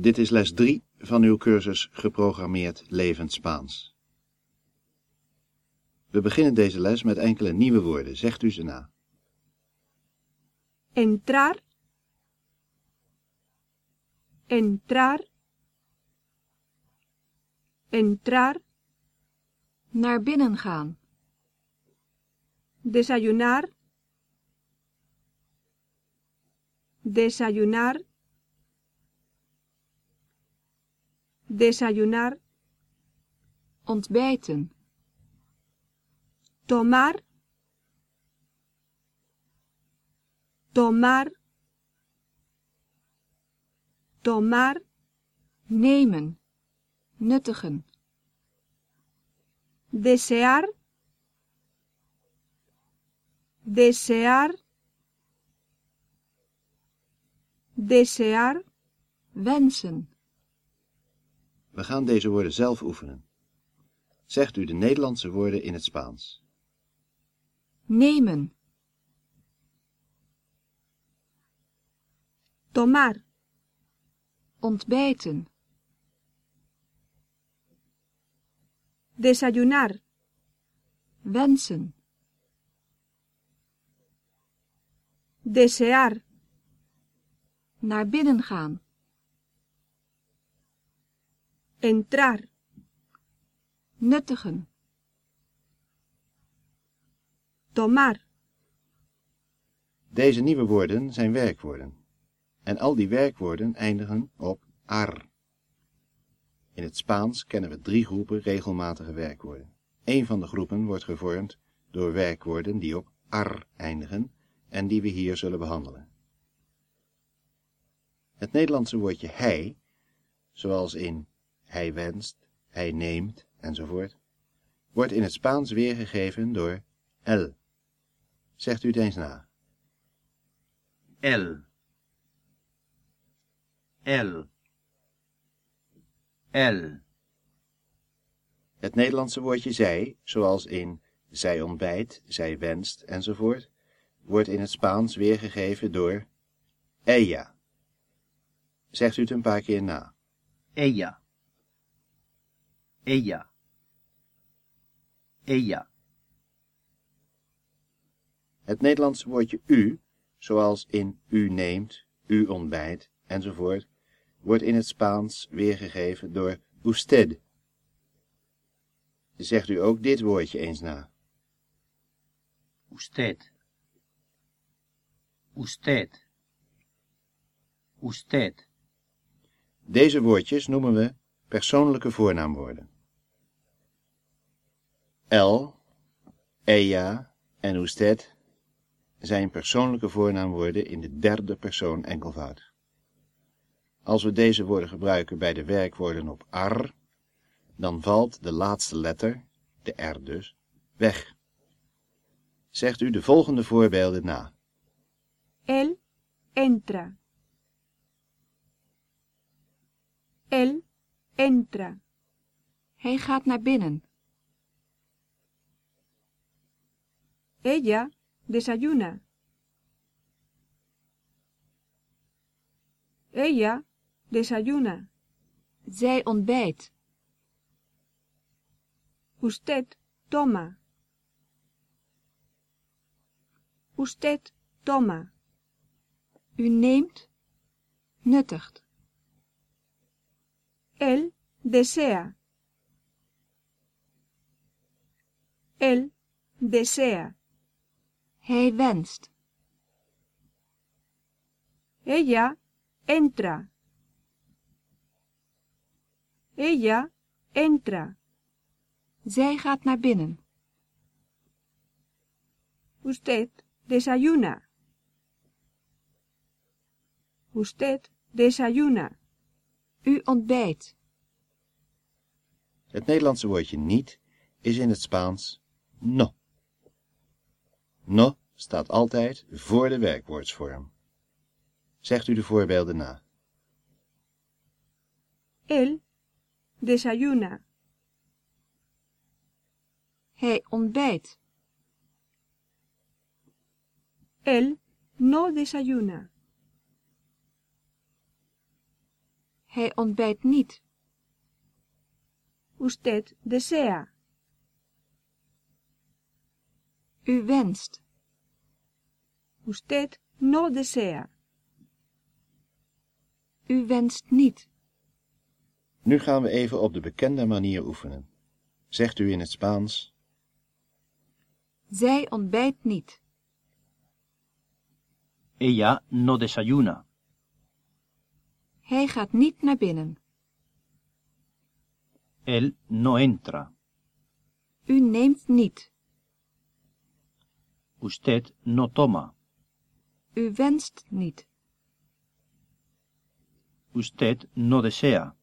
Dit is les 3 van uw cursus Geprogrammeerd Levend Spaans. We beginnen deze les met enkele nieuwe woorden. Zegt u ze na. entrar, entrar, entrar, Naar binnen gaan. desayunar, desayunar, desayunar, Ontbijten. tomar, tomar, tomar, Nemen. Nuttigen. desear, desear, desear, Wensen. We gaan deze woorden zelf oefenen. Zegt u de Nederlandse woorden in het Spaans. Nemen. tomar, Ontbijten. desayunar, Wensen. desear, Naar binnen gaan. Entrar, Nuttigen. tomar, Deze nieuwe woorden zijn werkwoorden. En al die werkwoorden eindigen op ar. In het Spaans kennen we drie groepen regelmatige werkwoorden. Eén van de groepen wordt gevormd door werkwoorden die op ar eindigen en die we hier zullen behandelen. Het Nederlandse woordje hij, zoals in hij wenst, hij neemt enzovoort, wordt in het Spaans weergegeven door el. Zegt u het eens na. El. El. El. Het Nederlandse woordje zij, zoals in zij ontbijt, zij wenst enzovoort, wordt in het Spaans weergegeven door ella. Zegt u het een paar keer na. Ella. Ella. Ella. Het Nederlandse woordje u, zoals in u neemt, u ontbijt enzovoort, wordt in het Spaans weergegeven door usted. Zegt u ook dit woordje eens na. Usted. Usted. Usted. Deze woordjes noemen we persoonlijke voornaamwoorden. El, ella en usted zijn persoonlijke voornaamwoorden in de derde persoon enkelvoud. Als we deze woorden gebruiken bij de werkwoorden op ar, dan valt de laatste letter, de R dus, weg. Zegt u de volgende voorbeelden na. él entra, él entra, Hij gaat naar binnen. Ella desayuna, ella desayuna, Zij ontbijt. usted toma, usted toma, U neemt. Nuttigt. él desea, él desea, Hij wenst. ella entra, ella entra, Zij gaat naar binnen. usted desayuna, usted desayuna, U ontbijt. Het Nederlandse woordje niet is in het Spaans no. No staat altijd voor de werkwoordsvorm. Zegt u de voorbeelden na. él desayuna, Hij ontbijt. él no desayuna, Hij ontbijt niet. Usted desea. U wenst. Usted no desea. U wenst niet. Nu gaan we even op de bekende manier oefenen. Zegt u in het Spaans, Zij ontbijt niet. Ella no desayuna. Hij gaat niet naar binnen. Él no entra. U neemt niet. Usted no toma. U wenst niet. Usted no desea.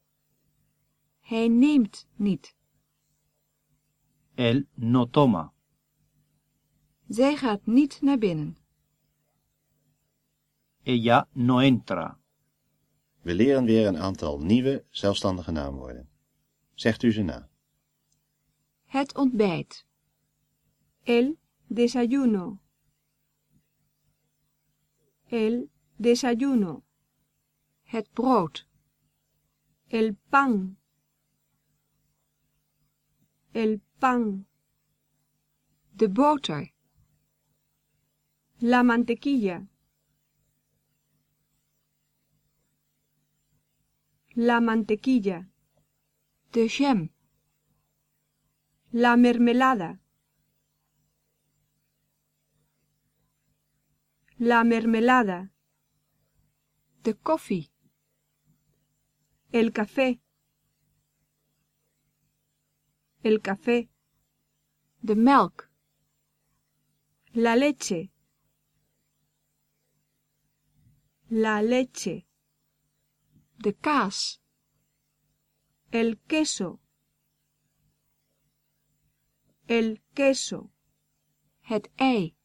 Hij neemt niet. Él no toma. Zij gaat niet naar binnen. Ella no entra. we leren weer een aantal nieuwe zelfstandige naamwoorden. Zegt u ze na. Het ontbijt. El desayuno. El desayuno. Het brood. El pan. El pan. De boter. La mantequilla. La mantequilla. De jam. La mermelada. La mermelada. De koffie. El café. El café. De melk. La leche. La leche. De kaas. El queso. El queso. Het ei.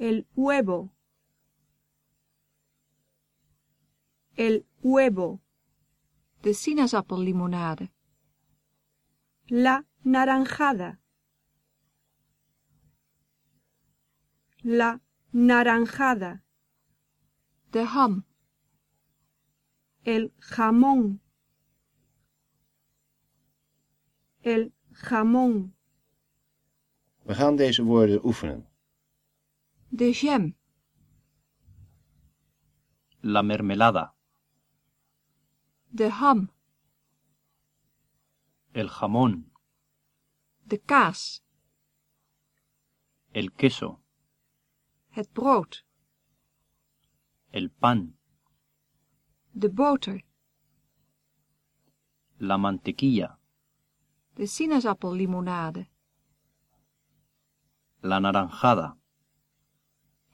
El huevo. El huevo. De sinaasappellimonade. La naranjada. La naranjada. De ham. El jamón. El jamón. We gaan deze woorden oefenen. De jam. La mermelada. De ham. El jamón. De kaas. El queso. Het brood. El pan. De boter. La mantequilla. De sinaasappellimonade. La naranjada.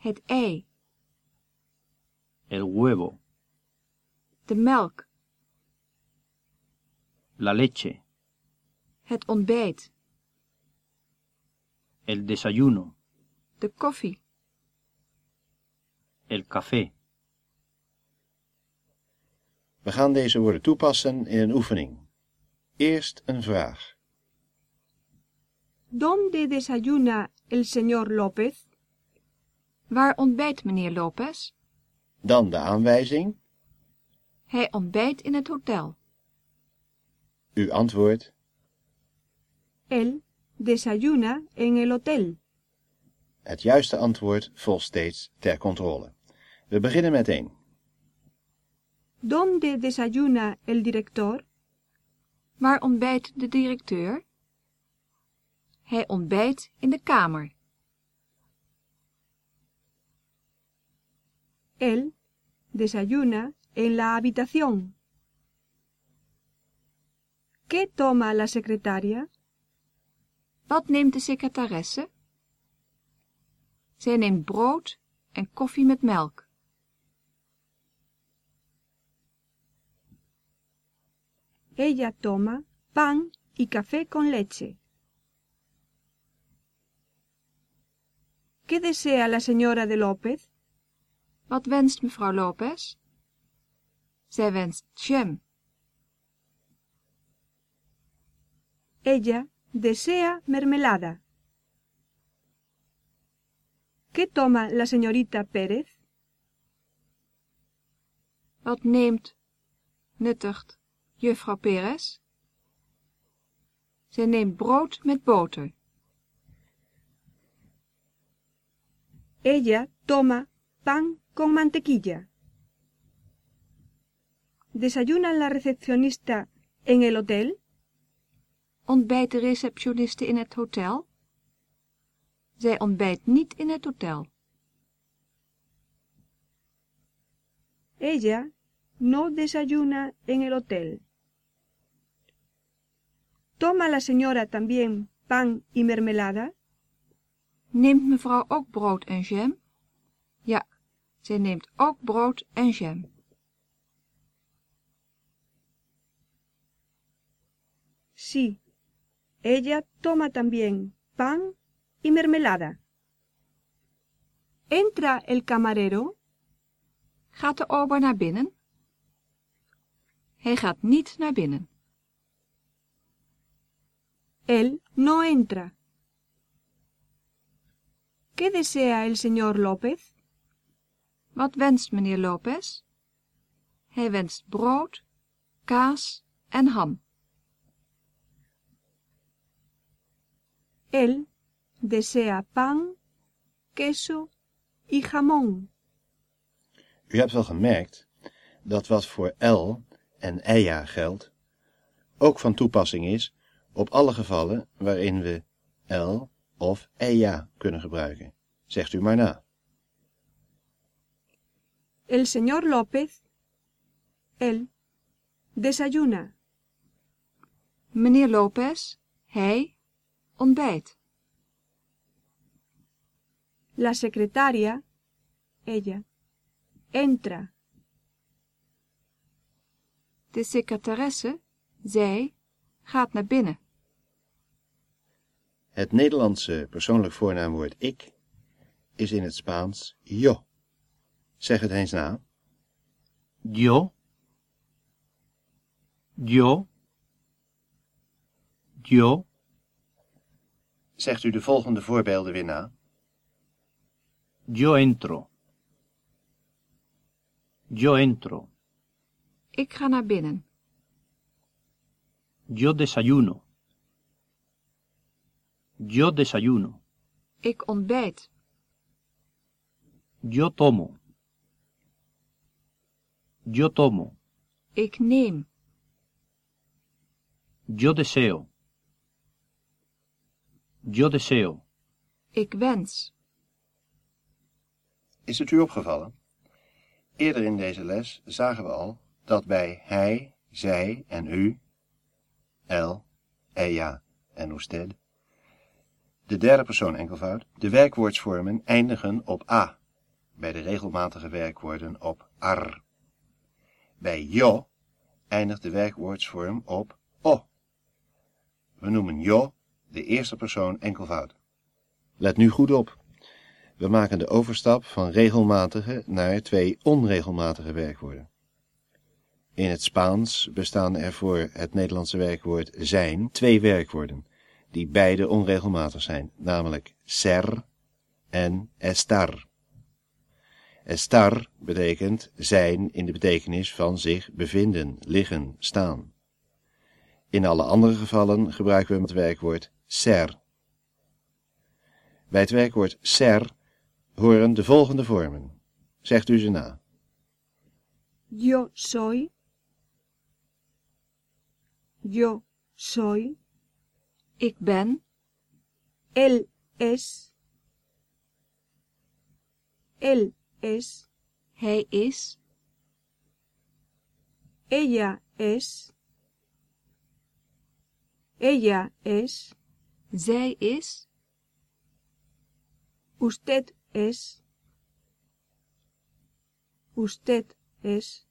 Het ei. El huevo. De melk. La leche. Het ontbijt. El desayuno. De koffie. El café. We gaan deze woorden toepassen in een oefening. Eerst een vraag. ¿Dónde desayuna el señor López? Waar ontbijt meneer Lopez? Dan de aanwijzing. Hij ontbijt in het hotel. U antwoordt. Él desayuna en el hotel. Het juiste antwoord volgt steeds ter controle. We beginnen met één. ¿Dónde desayuna el director? Waar ontbijt de directeur? Hij ontbijt in de kamer. Él desayuna en la habitación. ¿Qué toma la secretaria? Wat neemt de secretaresse? Zij neemt brood en koffie met melk. Ella toma pan y café con leche. ¿Qué desea la señora de López? Wat wenst mevrouw Lopez? Zij wenst jam. Ella desea mermelada. ¿Qué toma la señorita Pérez? Wat neemt, nuttigt, juffrouw Perez? Zij neemt brood met boter. Ella toma pan con mantequilla. ¿Desayuna la recepcionista en el hotel? Ontbijt de receptioniste in het hotel? Zij ontbijt niet in het hotel. Ella no desayuna en el hotel. ¿Toma la señora también pan y mermelada? Neemt mevrouw ook brood en jam? Ja, zij neemt ook brood en jam. Sí, ella toma también pan y mermelada. ¿Entra el camarero? Gaat de ober naar binnen? Hij gaat niet naar binnen. Él no entra. ¿Qué desea el señor López? Wat wenst meneer Lopez? Hij wenst brood, kaas en ham. Él desea pan, queso y jamón. U hebt wel gemerkt dat wat voor el en eia geldt, ook van toepassing is op alle gevallen waarin we el of eia kunnen gebruiken. Zegt u maar na. El señor López, él, desayuna. Meneer Lopez, hij ontbijt. La secretaria, ella, entra. De secretaresse, zij, gaat naar binnen. Het Nederlandse persoonlijk voornaamwoord ik is in het Spaans yo. Zeg het eens na. Yo. Yo. Yo. Zegt u de volgende voorbeelden weer na. Yo entro. Yo entro. Ik ga naar binnen. Yo desayuno. Yo desayuno. Ik ontbijt. Yo tomo. Yo tomo. Ik neem. Yo deseo. Yo deseo. Ik wens. Is het u opgevallen? Eerder in deze les zagen we al dat bij hij, zij en u, el, ella en usted, de derde persoon enkelvoud, de werkwoordsvormen eindigen op a, bij de regelmatige werkwoorden op ar. Bij yo eindigt de werkwoordsvorm op o. We noemen yo de eerste persoon enkelvoud. Let nu goed op. We maken de overstap van regelmatige naar twee onregelmatige werkwoorden. In het Spaans bestaan er voor het Nederlandse werkwoord zijn twee werkwoorden, die beide onregelmatig zijn, namelijk ser en estar. Estar betekent zijn in de betekenis van zich bevinden, liggen, staan. In alle andere gevallen gebruiken we het werkwoord ser. Bij het werkwoord ser horen de volgende vormen. Zegt u ze na. Yo soy. Yo soy. Ik ben. Él es. Él es. Hij is. Ella es. Ella es. Zij is. Usted es. Usted es.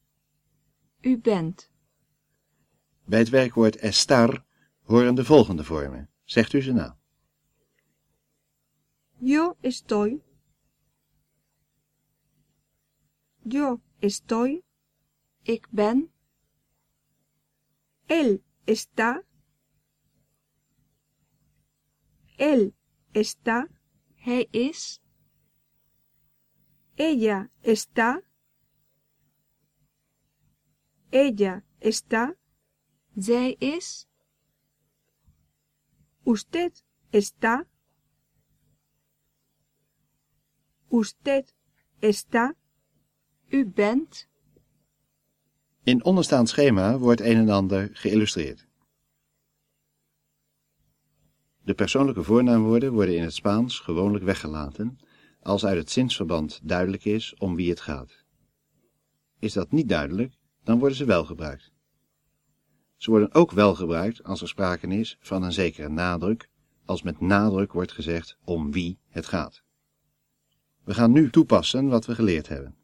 U bent. Bij het werkwoord estar horen de volgende vormen. Zegt u ze na. Yo estoy. Yo estoy. Ik ben. Él está. Él está. Hij is. Ella está. Ella está. Zij is. Usted está. Usted está. U bent. In onderstaand schema wordt een en ander geïllustreerd. De persoonlijke voornaamwoorden worden in het Spaans gewoonlijk weggelaten als uit het zinsverband duidelijk is om wie het gaat. Is dat niet duidelijk, dan worden ze wel gebruikt. Ze worden ook wel gebruikt als er sprake is van een zekere nadruk, als met nadruk wordt gezegd om wie het gaat. We gaan nu toepassen wat we geleerd hebben.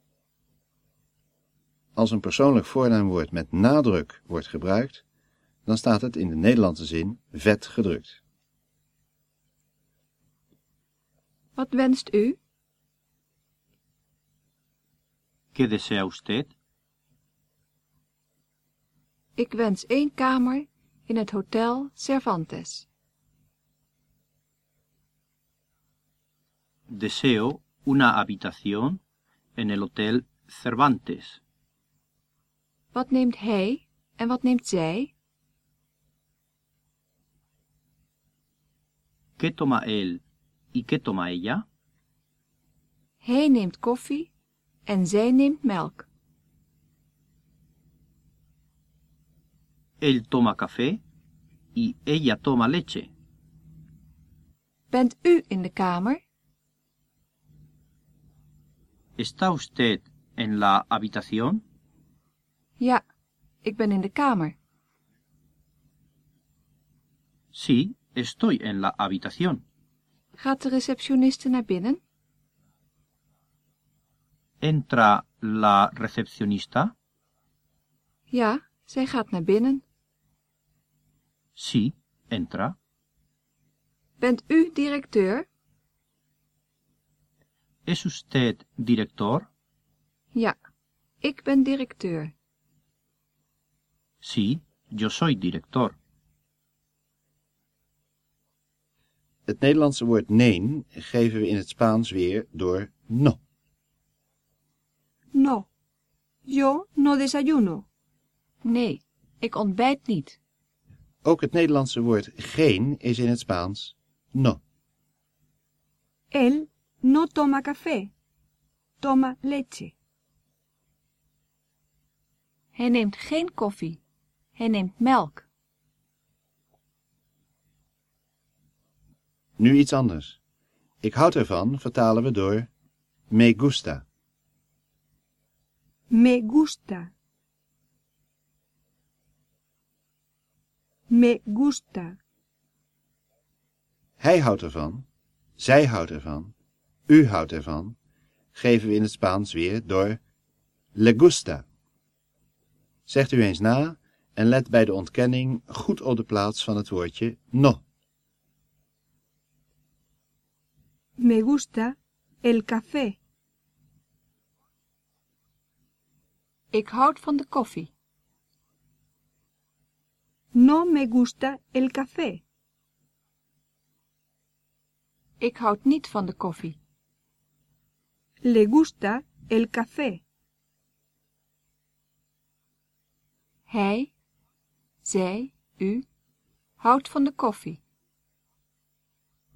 Als een persoonlijk voornaamwoord met nadruk wordt gebruikt, dan staat het in de Nederlandse zin vet gedrukt. Wat wenst u? ¿Qué desea usted? Ik wens één kamer in het hotel Cervantes. Deseo una habitación en el Hotel Cervantes. Wat neemt hij en wat neemt zij? ¿Qué toma él y qué toma ella? Hij neemt koffie en zij neemt melk. Él toma café y ella toma leche. Bent u in de kamer? ¿Está usted en la habitación? Ja, ik ben in de kamer. Sí, estoy en la habitación. Gaat de receptioniste naar binnen? ¿Entra la recepcionista? Ja, zij gaat naar binnen. Sí, entra. Bent u directeur? ¿Es usted director? Ja, ik ben directeur. Sí, yo soy director. Het Nederlandse woord neen geven we in het Spaans weer door no. No. Yo no desayuno. Nee, ik ontbijt niet. Ook het Nederlandse woord geen is in het Spaans no. Él no toma café. Toma leche. Hij neemt geen koffie. Hij neemt melk. Nu iets anders. Ik houd ervan vertalen we door me gusta. Me gusta. Me gusta. Hij houdt ervan, zij houdt ervan, u houdt ervan, geven we in het Spaans weer door le gusta. Zegt u eens na en let bij de ontkenning goed op de plaats van het woordje no. Me gusta el café. Ik houd van de koffie. No me gusta el café. Ik houd niet van de koffie. Le gusta el café. Hij, zij, u houdt van de koffie.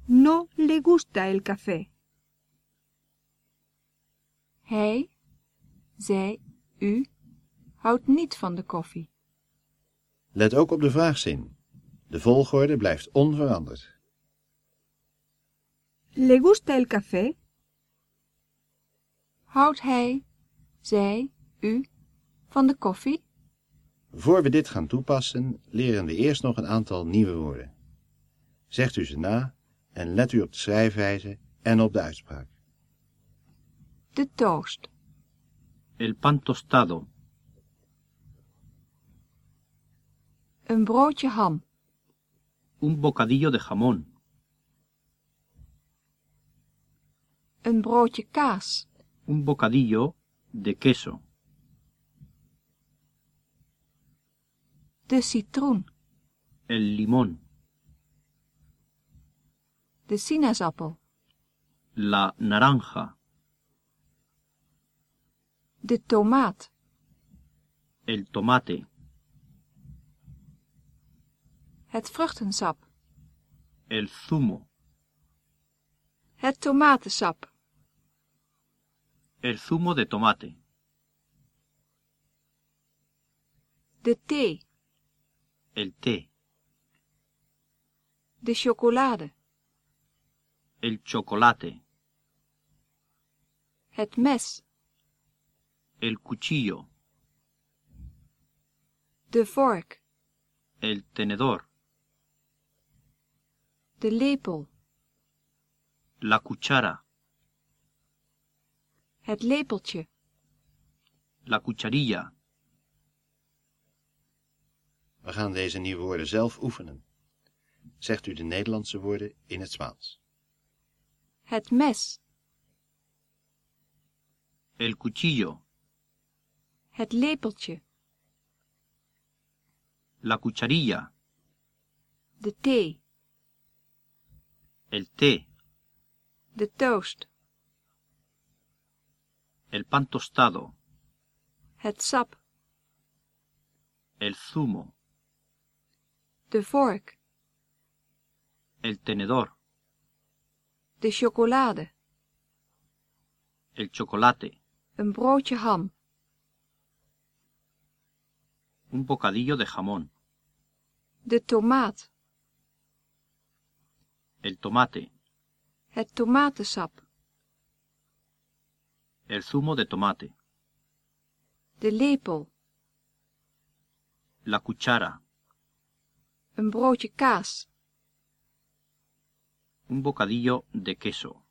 No le gusta el café. Hij, zij, u houdt niet van de koffie. Let ook op de vraagzin. De volgorde blijft onveranderd. ¿Le gusta el café? Houdt hij, zij, u van de koffie? Voor we dit gaan toepassen, leren we eerst nog een aantal nieuwe woorden. Zegt u ze na en let u op de schrijfwijze en op de uitspraak. De toast. El pan tostado. Een broodje ham. Un bocadillo de jamón. Een broodje kaas. Un bocadillo de queso. De citroen. El limón. De sinaasappel. La naranja. De tomaat. El tomate. Het vruchtensap. El zumo. Het tomatensap. El zumo de tomate. De thee. El té. De chocolade. El chocolate. Het mes. El cuchillo. De vork. El tenedor. De lepel. La cuchara. Het lepeltje. La cucharilla. We gaan deze nieuwe woorden zelf oefenen. Zegt u de Nederlandse woorden in het Spaans. Het mes. El cuchillo. Het lepeltje. La cucharilla. De thee. El té. De toast. El pan tostado. Het sap. El zumo. De vork. El tenedor. De chocolade. El chocolate. Een broodje ham. Un bocadillo de jamón. De tomaat. El tomate. Het tomatensap. El zumo de tomate. De lepel. La cuchara. Een broodje kaas. Un bocadillo de queso.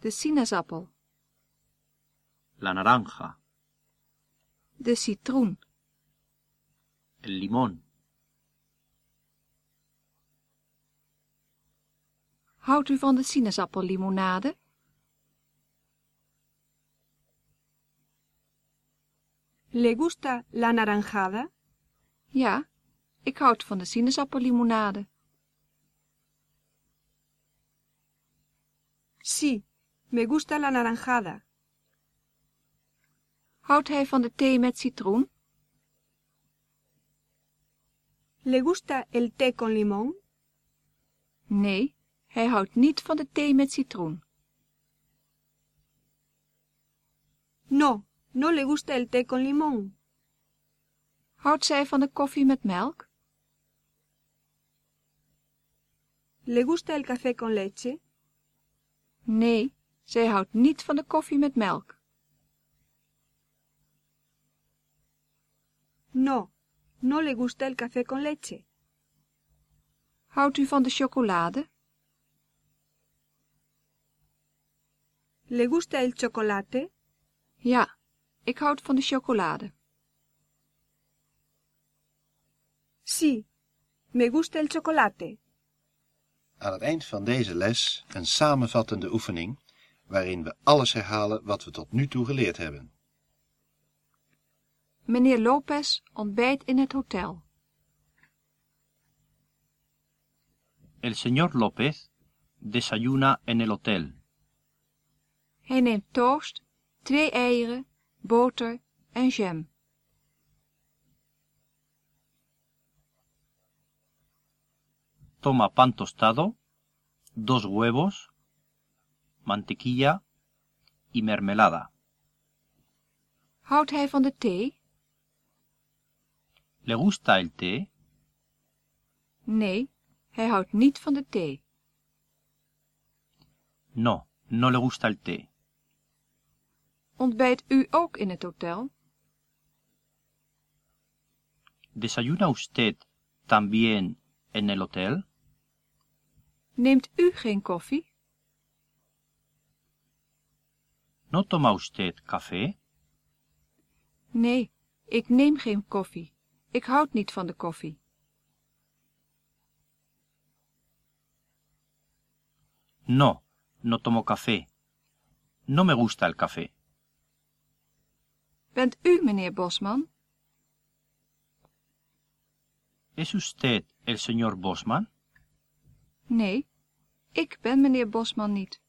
De sinaasappel. La naranja. De citroen. El limón. Houdt u van de sinaasappellimonade? ¿Le gusta la naranjada? Ja, ik houd van de sinaasappellimonade. Sí, me gusta la naranjada. Houdt hij van de thee met citroen? ¿Le gusta el té con limón? Nee, hij houdt niet van de thee met citroen. No, no le gusta el té con limón. Houdt zij van de koffie met melk? ¿Le gusta el café con leche? Nee, zij houdt niet van de koffie met melk. No, no le gusta el café con leche. Houdt u van de chocolade? ¿Le gusta el chocolate? Ja, ik houd van de chocolade. Sí, me gusta el chocolate. Aan het eind van deze les een samenvattende oefening, waarin we alles herhalen wat we tot nu toe geleerd hebben. Meneer Lopez ontbijt in het hotel. El señor López desayuna en el hotel. Hij neemt toast, twee eieren, boter en jam. Toma pan tostado, dos huevos, mantequilla y mermelada. Houdt hij van de thee? ¿Le gusta el té? Nee, hij houdt niet van de thee. No, no le gusta el té. Ontbijt u ook in het hotel? ¿Desayuna usted también en el hotel? Neemt u geen koffie? ¿No toma usted café? Nee, ik neem geen koffie. Ik houd niet van de koffie. No, no tomo café. No me gusta el café. Bent u meneer Bosman? ¿Es usted el señor Bosman? Nee, ik ben meneer Bosman niet.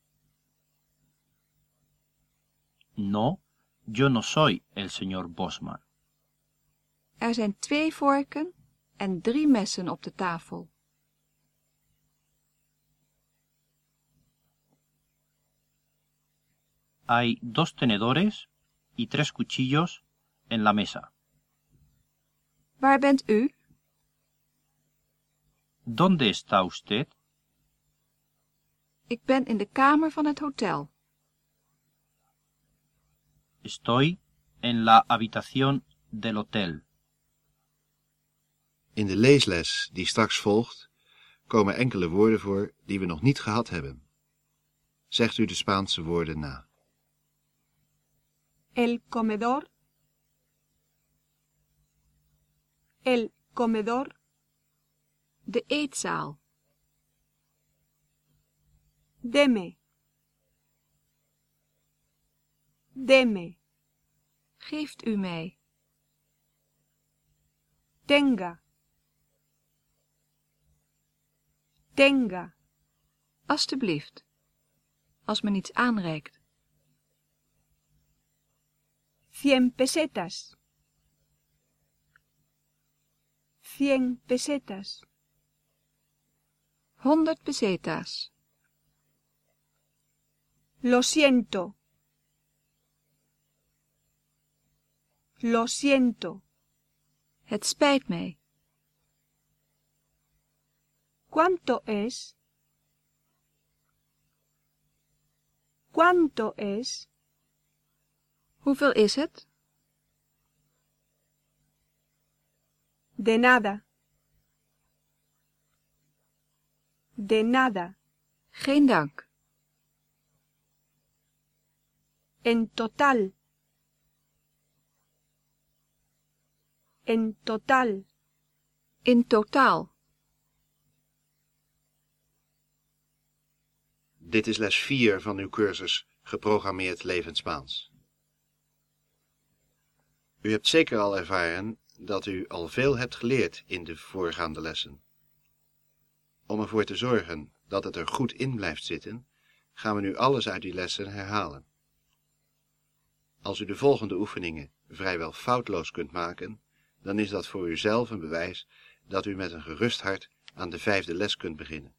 No, yo no soy el señor Bosman. Er zijn twee vorken en drie messen op de tafel. Hay dos tenedores y tres cuchillos en la mesa. Waar bent u? ¿Dónde está usted? Ik ben in de kamer van het hotel. Estoy en la habitación del hotel. In de leesles die straks volgt, komen enkele woorden voor die we nog niet gehad hebben. Zegt u de Spaanse woorden na. El comedor. El comedor. De eetzaal. Deme. Deme. Geeft u mij. Tenga. Tenga. Alsjeblieft. Als men iets aanreikt. Cien pesetas. Cien pesetas. 100 pesetas. Lo siento. Lo siento. Het spijt mij. ¿Cuánto es? ¿Cuánto es? Hoeveel is het? De nada. De nada. Geen dank. En total. En total. In totaal. Dit is les 4 van uw cursus Geprogrammeerd Levend Spaans. U hebt zeker al ervaren dat u al veel hebt geleerd in de voorgaande lessen. Om ervoor te zorgen dat het er goed in blijft zitten, gaan we nu alles uit die lessen herhalen. Als u de volgende oefeningen vrijwel foutloos kunt maken, dan is dat voor uzelf een bewijs dat u met een gerust hart aan de vijfde les kunt beginnen.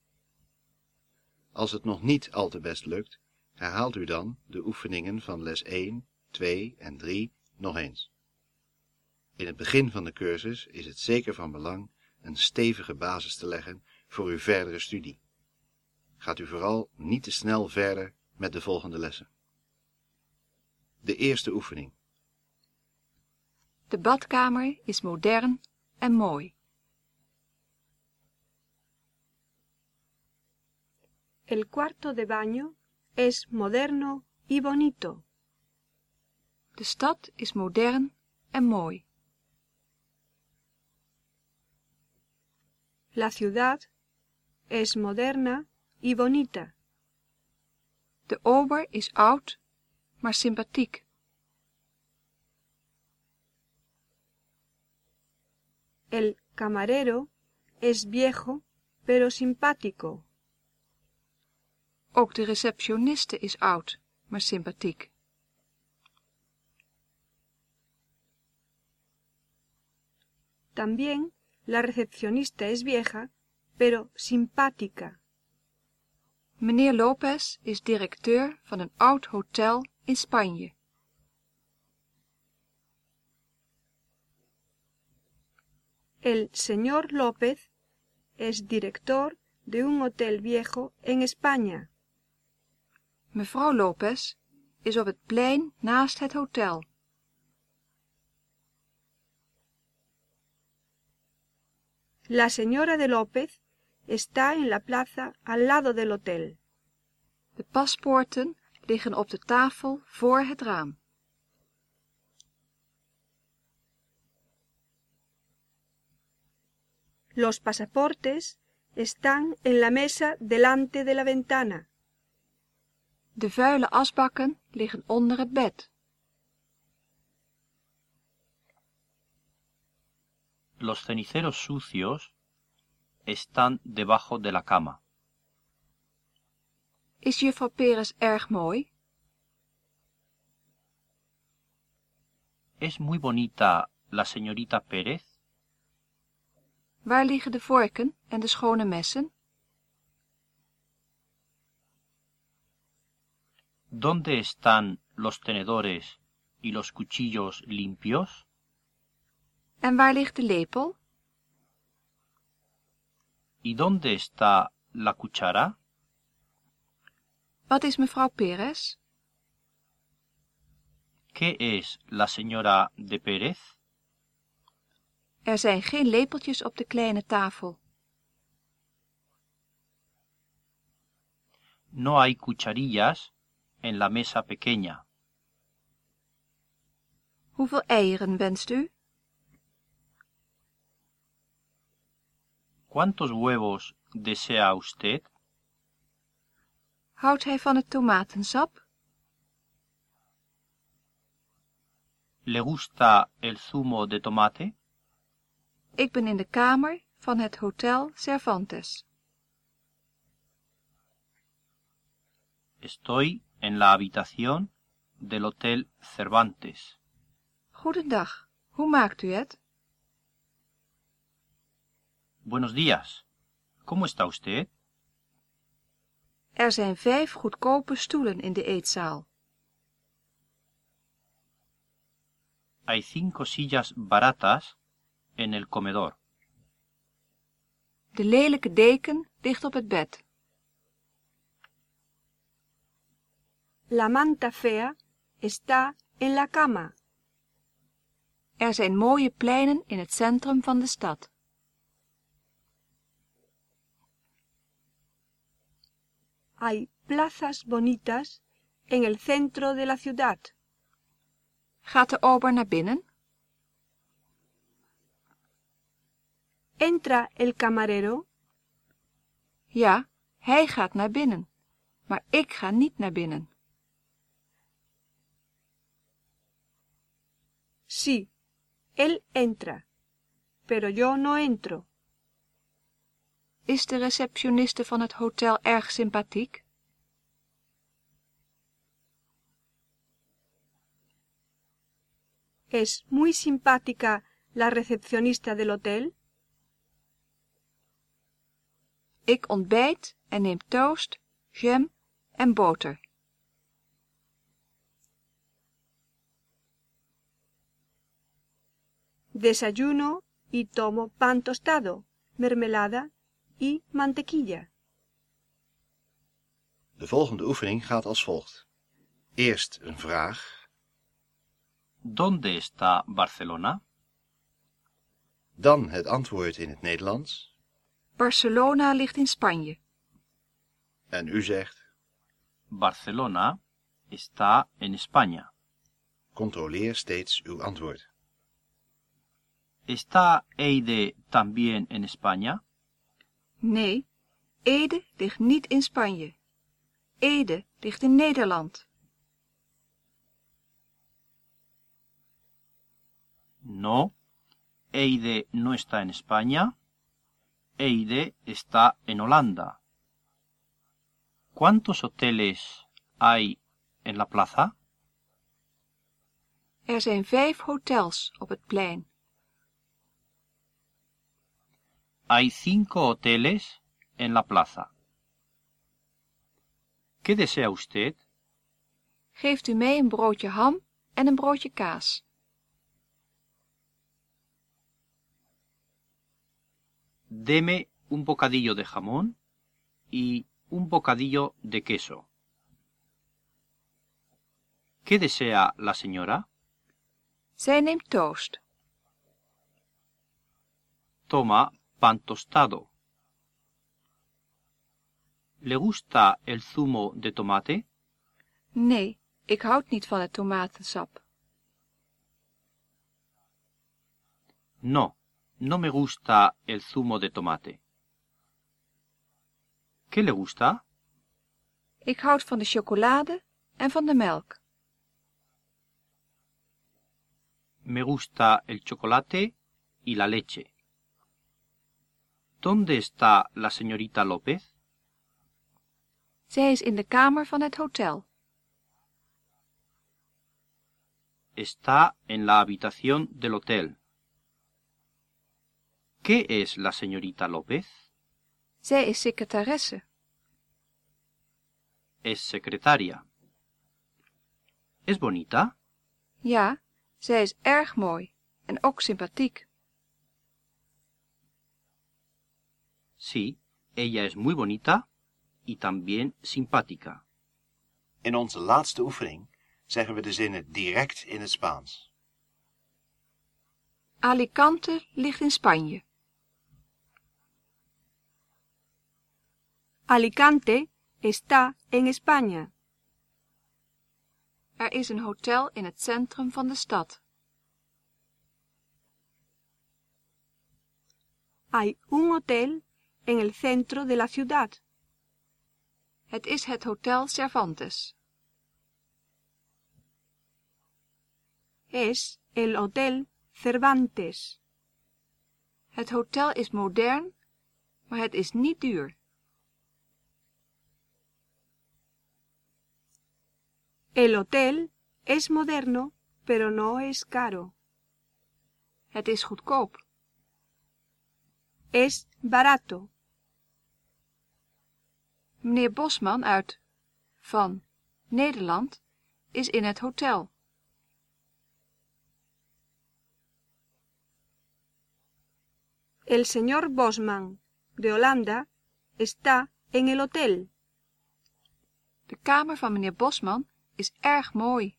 Als het nog niet al te best lukt, herhaalt u dan de oefeningen van les 1, 2 en 3 nog eens. In het begin van de cursus is het zeker van belang een stevige basis te leggen voor uw verdere studie. Gaat u vooral niet te snel verder met de volgende lessen. De eerste oefening. De badkamer is modern en mooi. El cuarto de baño es moderno y bonito. De stad is modern en mooi. La ciudad es moderna y bonita. De ober is oud, maar sympathiek. El camarero es viejo pero simpático. Ook de receptioniste is oud, maar sympathiek. También la recepcionista es vieja pero simpática. Meneer Lopez is directeur van een oud hotel in Spanje. El señor López es director de un hotel viejo en España. Mevrouw Lopez is op het plein naast het hotel. La señora de López está en la plaza al lado del hotel. De paspoorten liggen op de tafel voor het raam. Los pasaportes están en la mesa delante de la ventana. De vuile asbakken liggen onder het bed. Los ceniceros sucios están debajo de la cama. Is juffrouw Peres erg mooi? Es muy bonita la señorita Pérez? Waar liggen de vorken en de schone messen? ¿Dónde están los tenedores y los cuchillos limpios? En waar ligt de lepel? ¿Y dónde está la cuchara? Wat is mevrouw Perez? ¿Qué es la señora de Pérez? Er zijn geen lepeltjes op de kleine tafel. No hay cucharillas en la mesa pequeña. Hoeveel eieren wenst u? ¿Cuántos huevos desea usted? Houdt hij van het tomatensap? ¿Le gusta el zumo de tomate? Ik ben in de kamer van het Hotel Cervantes. Estoy en la habitación del Hotel Cervantes. Goedendag, hoe maakt u het? Buenos días. ¿Cómo está usted? Er zijn vijf goedkope stoelen in de eetzaal. Hay cinco sillas baratas en el comedor. De lelijke deken ligt op het bed. La manta fea está en la cama. Er zijn mooie pleinen in het centrum van de stad. Hay plazas bonitas en el centro de la ciudad. Gaat de ober naar binnen? Entra el camarero. Ja, hij gaat naar binnen. Maar ik ga niet naar binnen. Sí, él entra. Pero yo no entro. Is de receptioniste van het hotel erg sympathiek? ¿Es muy simpática la recepcionista del hotel? Ik ontbijt en neem toast, jam en boter. Desayuno y tomo pan tostado, mermelada y mantequilla. De volgende oefening gaat als volgt. Eerst een vraag, ¿Dónde está Barcelona? dan het antwoord in het Nederlands Barcelona ligt in Spanje. en u zegt, Barcelona está en España. controleer steeds uw antwoord. ¿Está Eide también en España? Nee, Ede ligt niet in Spanje. Ede ligt in Nederland. No. Eide no está en España. Eide está en Holanda. ¿Cuántos hoteles hay en la plaza? Er zijn vijf hotels op het plein. Hay cinco hoteles en la plaza. ¿Qué desea usted? Geeft u mij een broodje ham en een broodje kaas. Deme un bocadillo de jamón y un bocadillo de queso. ¿Qué desea la señora? Zij neemt toast. Toma pan tostado. ¿Le gusta el zumo de tomate? Nee, ik houd niet van het tomatensap. No, no me gusta el zumo de tomate. ¿Qué le gusta? Ik houd van de chocolade en van de melk. Me gusta el chocolate y la leche. ¿Dónde está la señorita López? Zij is in de kamer van het hotel. Está en la habitación del hotel. ¿Qué es la señorita López? Zij is secretaresse. Es secretaria. ¿Es bonita? Ja, zij is erg mooi en ook sympathiek. Sí, ella es muy bonita y también simpática. In onze laatste oefening zeggen we de zinnen direct in het Spaans. Alicante ligt in Spanje. Alicante está en España. Er is een hotel in het centrum van de stad. Hay un hotel en el centro de la ciudad. Het is het Hotel Cervantes. Es el Hotel Cervantes. Het hotel is modern, maar het is niet duur. El hotel es moderno, pero no es caro. Het is goedkoop. Es barato. Meneer Bosman uit van Nederland is in het hotel. El señor Bosman de Holanda está en el hotel. De kamer van meneer Bosman is erg mooi.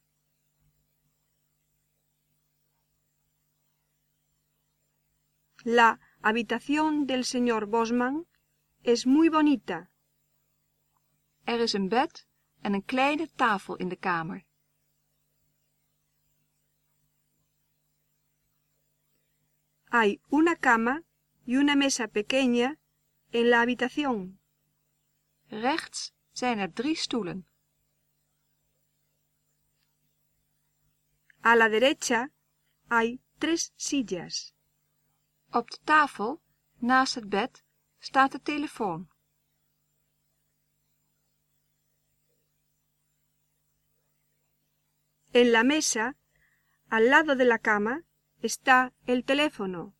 La habitación del señor Bosman es muy bonita. Er is een bed en een kleine tafel in de kamer. Hay una cama y una mesa pequeña en la habitación. Rechts zijn er drie stoelen. A la derecha hay tres sillas. Op de tafel, naast het bed, staat de telefoon. En la mesa, al lado de la cama, está el teléfono.